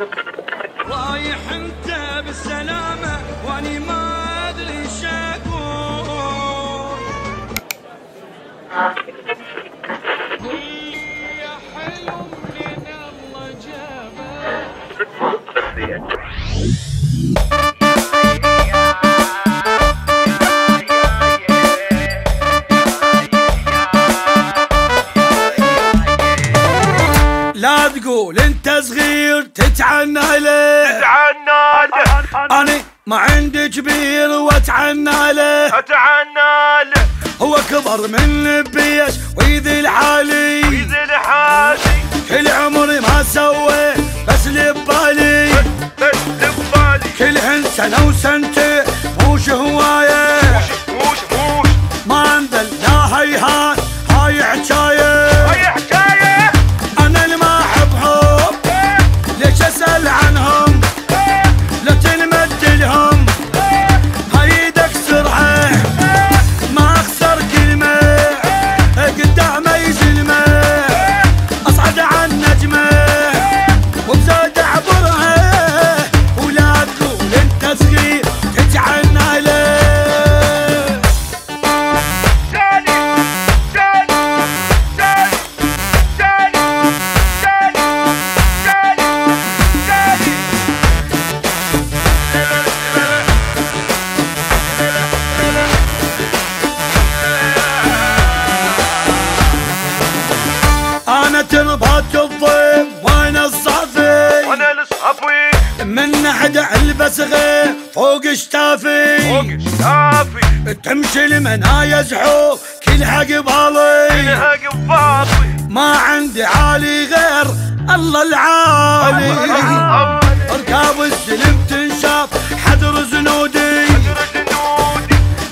رايح انت بالسلامة واني ما ادري إيش أقول. قل لي يا حلو لا تقول انت صغير تتعنى له اتعنى له أنا ما عندي كبير وأتعنى له أتعنى له هو كبر من بيش ويذي الحالي ويذي الحالي كل عمري ما سوى بس اللي ببالي بس لبالي. كلهن سنة وسنتين بصغي فوق شتافي. فوق شتافي. تمشي المنايا زحوف كلها قبالي كلها قبالي ما عندي عالي غير الله العالي. أركاب السلم تنشاف حذر زنودي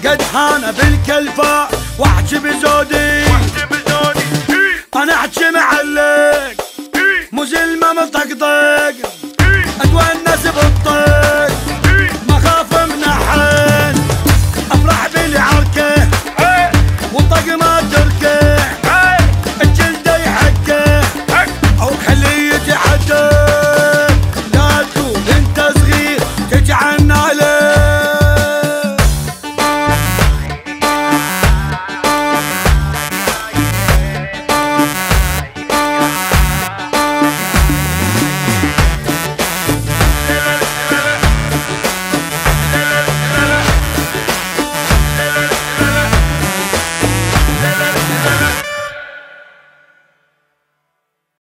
قد هانا بالكلفة واحكي بزودي. أنا أحكي معلك Yorker.